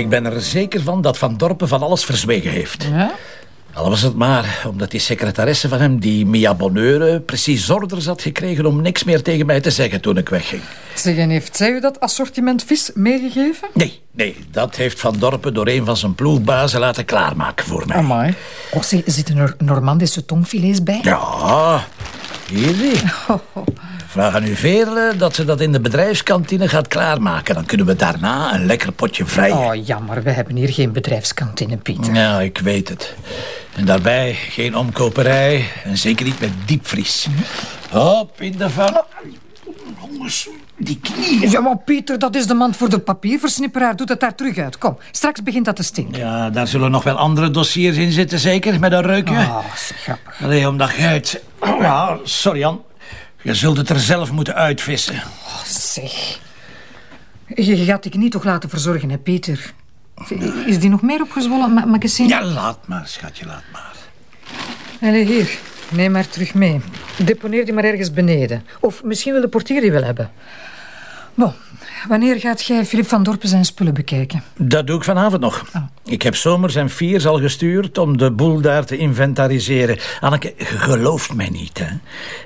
Ik ben er zeker van dat Van Dorpen van alles verzwegen heeft. Ja? Al was het maar omdat die secretaresse van hem, die Mia Bonheure... precies orders had gekregen om niks meer tegen mij te zeggen toen ik wegging. Zeg, en heeft zij u dat assortiment vis meegegeven? Nee, nee, dat heeft Van Dorpen door een van zijn ploegbazen laten klaarmaken voor mij. Amai. Oh, zeg, zitten er Normandische tongfilets bij? Ja, hier zie. Vraag aan uw Veerle dat ze dat in de bedrijfskantine gaat klaarmaken. Dan kunnen we daarna een lekker potje vrijen. Oh, jammer. We hebben hier geen bedrijfskantine, Pieter. Ja, ik weet het. En daarbij geen omkoperij en zeker niet met diepvries. Hop, in de van. Jongens, die knieën. Ja, maar Pieter, dat is de mand voor de papierversnipperaar. Doet het daar terug uit. Kom, straks begint dat te stinken. Ja, daar zullen nog wel andere dossiers in zitten, zeker, met een reukje. Oh, zeg, grappig. Allee, omdat jij het... Ja, sorry, Jan. Je zult het er zelf moeten uitvissen. Oh, zeg. Je gaat die knie toch laten verzorgen, hè, Pieter? Is die nog meer opgezwollen? Ma- Mag ik eens zien? Ja, laat maar, schatje, laat maar. Allee, hier. Neem maar terug mee. Deponeer die maar ergens beneden. Of misschien wil de portier die wel hebben. Bon, wanneer gaat jij Filip van Dorpen zijn spullen bekijken? Dat doe ik vanavond nog. Ik heb Somers en Viers al gestuurd om de boel daar te inventariseren. Anneke, gelooft mij niet, hè?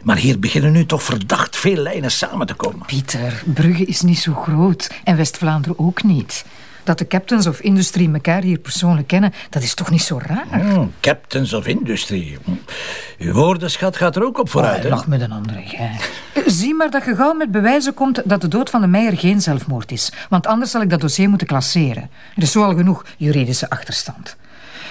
Maar hier beginnen nu toch verdacht veel lijnen samen te komen. Pieter, Brugge is niet zo groot. En West-Vlaanderen ook niet. Dat de captains of industrie elkaar hier persoonlijk kennen, dat is toch niet zo raar? Hmm, captains of Industry. Uw woordenschat gaat er ook op vooruit? Lach met een andere gij. Zie maar dat je gauw met bewijzen komt dat de dood van de Meijer geen zelfmoord is. Want anders zal ik dat dossier moeten klasseren. Er is zo al genoeg juridische achterstand.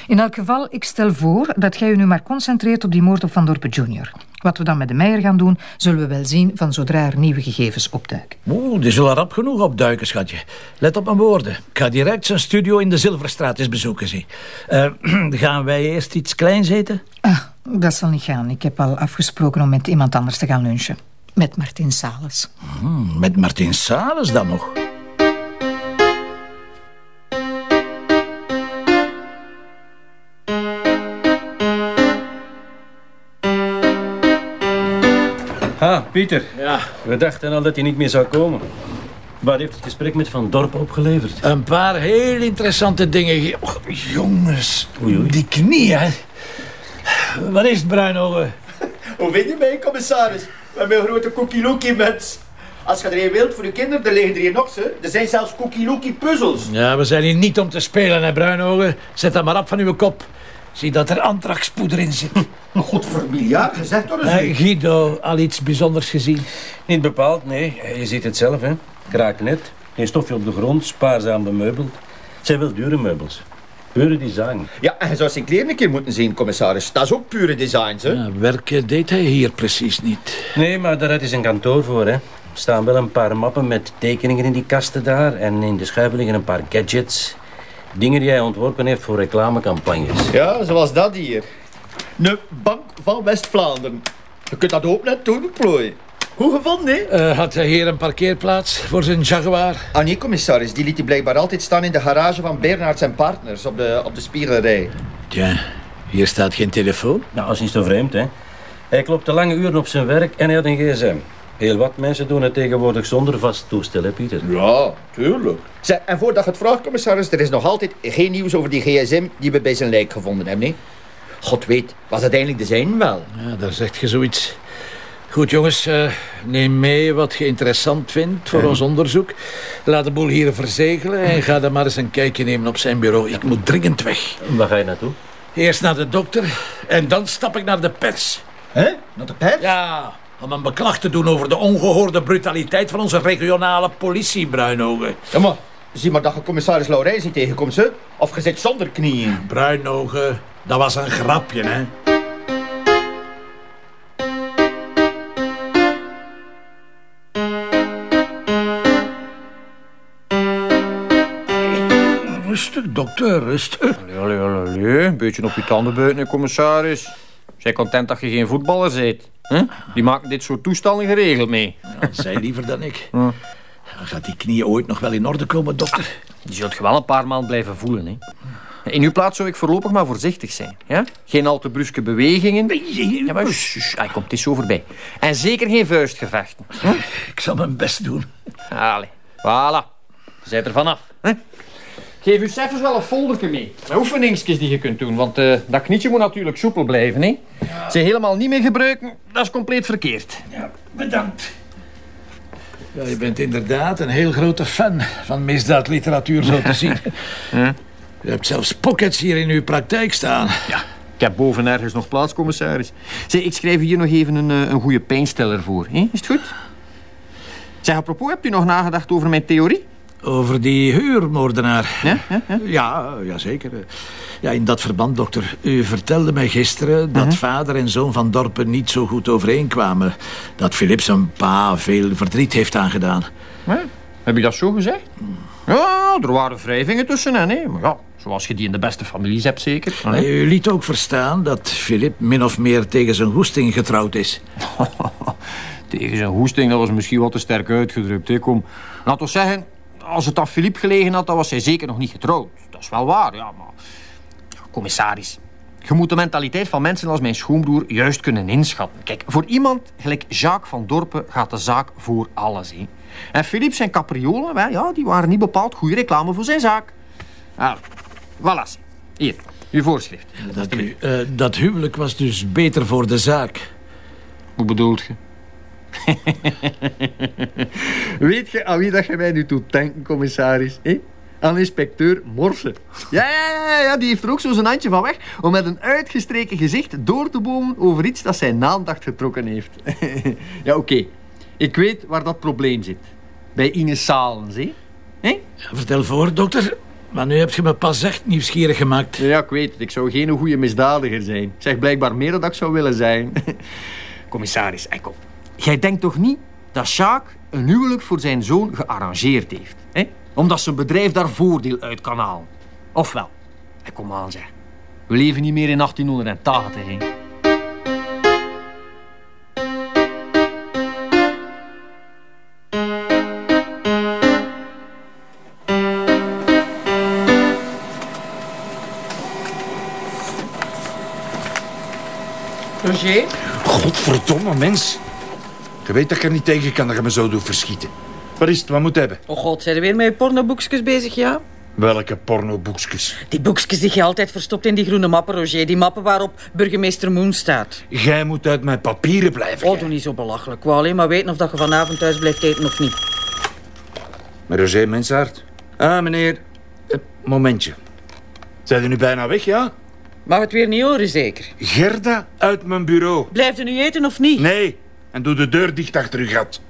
In elk geval, ik stel voor dat jij je nu maar concentreert op die moord op Van Dorpen junior. Wat we dan met de Meijer gaan doen, zullen we wel zien van zodra er nieuwe gegevens opduiken. Oeh, die zullen rap genoeg opduiken, schatje. Let op mijn woorden. Ik ga direct zijn studio in de Zilverstraat eens bezoeken, zie. Eh, gaan wij eerst iets kleins eten? Ah, dat zal niet gaan. Ik heb al afgesproken om met iemand anders te gaan lunchen. Met Martin Sales. Hmm, met Martin Sales dan nog? Ha, Pieter. Ja. We dachten al dat hij niet meer zou komen. Wat heeft het gesprek met Van Dorp opgeleverd? Een paar heel interessante dingen. jongens, Oei, oei. die knieën. hè. Wat is het, Bruinogen? Hoe vind je mij, commissaris? Met mijn grote cookie mens. Als je er een wilt voor je kinderen, dan liggen er hier nog ze. Er zijn zelfs cookie puzzels. Ja, we zijn hier niet om te spelen, hè, Bruinogen. Zet dat maar op van uw kop. Zie dat er antraxpoeder in zit. God, voor miljard gezegd door Eh, Guido, al iets bijzonders gezien? Niet bepaald, nee. Je ziet het zelf, hè. Kraakt net. Geen stofje op de grond, spaarzaam bemeubeld. Het zijn wel dure meubels. Pure design. Ja, en je zou zijn kleren een keer moeten zien, commissaris. Dat is ook pure designs, hè? Ja, werken deed hij hier precies niet. Nee, maar daar is een kantoor voor, hè. Er staan wel een paar mappen met tekeningen in die kasten daar. En in de schuiven liggen een paar gadgets. Dingen die hij ontworpen heeft voor reclamecampagnes. Ja, zoals dat hier. Een bank van West-Vlaanderen. Je kunt dat ook net doen, plooi. Hoe gevonden, hè? Eh, had hij hier een parkeerplaats voor zijn Jaguar? Ah nee, commissaris. Die liet hij blijkbaar altijd staan in de garage van Bernards en Partners op de, op de. Tja, hier staat geen telefoon. Nou, dat is niet zo vreemd, hè. Hij klopte lange uren op zijn werk en hij had een gsm. Heel wat mensen doen het tegenwoordig zonder vast toestel, hè, Pieter? Ja, tuurlijk. Zeg, en voordat je het vraagt, commissaris, er is nog altijd geen nieuws over die gsm die we bij zijn lijk gevonden hebben, nee? God weet, was uiteindelijk de zijn wel. Ja, daar zegt je zoiets. Goed, jongens, eh, neem mee wat je interessant vindt voor ons onderzoek. Laat de boel hier verzegelen en ga dan maar eens een kijkje nemen op zijn bureau. Ik moet dringend weg. Waar ga je naartoe? Eerst naar de dokter en dan stap ik naar de pers. Hè? Naar de pers? Ja, om een beklag te doen over de ongehoorde brutaliteit van onze regionale politie, Bruinogen. Ja, maar zie maar dat je commissaris Laurijs niet tegenkomt, ze. Of je zit zonder knieën. Bruinogen, dat was een grapje, hè? Rustig, dokter, rustig. Allee, allee, allee. Een beetje op je tanden buiten, hè, commissaris. Zij content dat je geen voetballer bent. Hè? Die maken dit soort toestanden geregeld mee. Ja, zij liever dan ik. Dan gaat die knieën ooit nog wel in orde komen, dokter? Die zult je wel een paar maanden blijven voelen. Hè? In uw plaats zou ik voorlopig maar voorzichtig zijn. Ja? Geen al te bruske bewegingen. Ja, maar shush, shush. Hij komt eens zo voorbij. En zeker geen vuistgevechten. Ik zal mijn best doen. Allee, voilà. Zijt er vanaf. Hè? Geef uw cijfers wel een foldertje mee. Met oefeningsjes die je kunt doen. Want eh, dat knietje moet natuurlijk soepel blijven. Hè? Ze helemaal niet meer gebruiken, dat is compleet verkeerd. Ja, bedankt. Ja, je bent inderdaad een heel grote fan van misdaadliteratuur, zo te zien. Je hebt zelfs pockets hier in uw praktijk staan. Ja, ik heb boven ergens nog plaats, commissaris. Zeg, ik schrijf hier nog even een, eh, een goede pijnsteller voor. Hè? Is het goed? Zeg, apropos, hebt u nog nagedacht over mijn theorie? Over die huurmoordenaar. Ja, ja, ja. Ja, ja, zeker. Ja, in dat verband, dokter. U vertelde mij gisteren dat vader en zoon van Dorpen niet zo goed overeenkwamen. Dat Philip zijn pa veel verdriet heeft aangedaan. Heb je dat zo gezegd? Ja, er waren wrijvingen tussen hen, hè. Maar ja, zoals je die in de beste families hebt, zeker. U liet ook verstaan dat Philip min of meer tegen zijn goesting getrouwd is. Tegen zijn hoesting, dat was misschien wat te sterk uitgedrukt. Hè. Kom, laat ons zeggen, als het aan Philippe gelegen had, dan was hij zeker nog niet getrouwd. Dat is wel waar, ja, maar... Ja, commissaris, je moet de mentaliteit van mensen als mijn schoonbroer juist kunnen inschatten. Kijk, voor iemand gelijk Jacques van Dorpen gaat de zaak voor alles. Hè. En Philippe zijn capriolen, ja, die waren niet bepaald goede reclame voor zijn zaak. Ah, voilà. Hier, uw voorschrift. Dat, u- eh, dat huwelijk was dus beter voor de zaak. Hoe bedoelt je? Weet je aan wie dat je mij nu doet denken, commissaris? Hè? Aan inspecteur Morse. Ja, ja, ja, ja, die heeft er ook zo zijn handje van weg om met een uitgestreken gezicht door te bomen over iets dat zijn aandacht getrokken heeft. ja, oké. Ik weet waar dat probleem zit. Bij Ines Salens, hè? Hè? Ja, vertel voor, dokter. Maar nu heb je me pas echt nieuwsgierig gemaakt. Ja, ik weet het. Ik zou geen goede misdadiger zijn. Ik zeg blijkbaar meer dan ik zou willen zijn. Commissaris, ek op. Jij denkt toch niet dat Jacques een huwelijk voor zijn zoon gearrangeerd heeft? Hè? Omdat zijn bedrijf daar voordeel uit kan halen. Ofwel, kom aan zeg. We leven niet meer in 1880, hè. Roger? Godverdomme mens. Je weet dat ik er niet tegen kan dat je me zo doet verschieten. Wat is het? Wat moet hebben? Oh god, zijn er weer met je pornoboekjes bezig, ja? Welke pornoboekjes? Die boekjes die je altijd verstopt in die groene mappen, Roger. Die mappen waarop burgemeester Moon staat. Jij moet uit mijn papieren blijven. Oh, jij. doe niet zo belachelijk. Ik wou alleen maar weten of dat je vanavond thuis blijft eten of niet. Met Roger Mensaert. Ah, meneer. Eh, momentje. Zijn er nu bijna weg, ja? Mag het weer niet horen, zeker? Gerda uit mijn bureau. Blijft u nu eten of niet? Nee. En doe de deur dicht achter uw gat.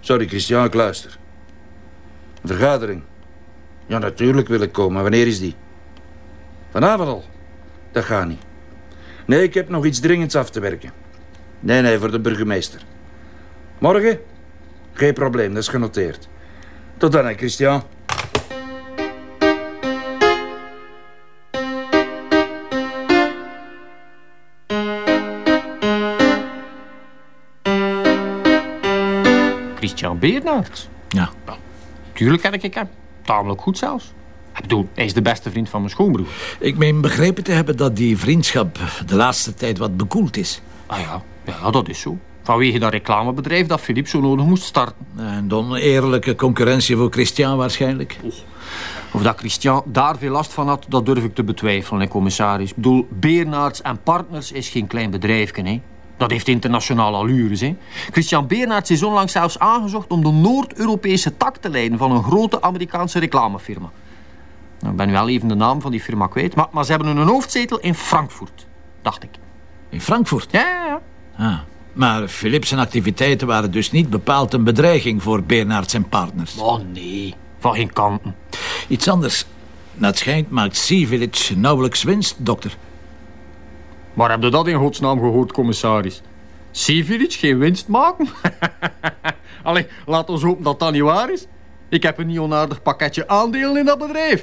Sorry, Christian, ik luister. Een vergadering. Ja, natuurlijk wil ik komen. Wanneer is die? Vanavond al. Dat gaat niet. Nee, ik heb nog iets dringends af te werken. Nee, nee, voor de burgemeester. Morgen? Geen probleem, dat is genoteerd. Tot dan, hè, Christian. Christian Beernaert. Ja. Tuurlijk ken ik hem. Tamelijk goed zelfs. Ik bedoel, hij is de beste vriend van mijn schoonbroer. Ik meen begrepen te hebben dat die vriendschap de laatste tijd wat bekoeld is. Ah ja, ja, dat is zo. Vanwege dat reclamebedrijf dat Philippe zo nodig moest starten. En de oneerlijke concurrentie voor Christian waarschijnlijk. Of dat Christian daar veel last van had, dat durf ik te betwijfelen, hè, commissaris. Ik bedoel, Beernaerts en Partners is geen klein bedrijfje, hè. Dat heeft internationale allures, hè. Christian Beernaerts is onlangs zelfs aangezocht om de Noord-Europese tak te leiden van een grote Amerikaanse reclamefirma. Nou, ik ben nu wel even de naam van die firma kwijt, maar, maar ze hebben een hoofdzetel in Frankfurt, dacht ik. In Frankfurt. Ja, ja, ja. Ah. Maar Philips activiteiten waren dus niet bepaald een bedreiging voor Bernards en partners. Oh nee, van geen kanten. Iets anders. Naar het schijnt maakt Sea Village nauwelijks winst, dokter. Maar heb je dat in godsnaam gehoord, commissaris? Sea Village geen winst maken? Allee, laat ons hopen dat dat niet waar is. Ik heb een niet onaardig pakketje aandelen in dat bedrijf.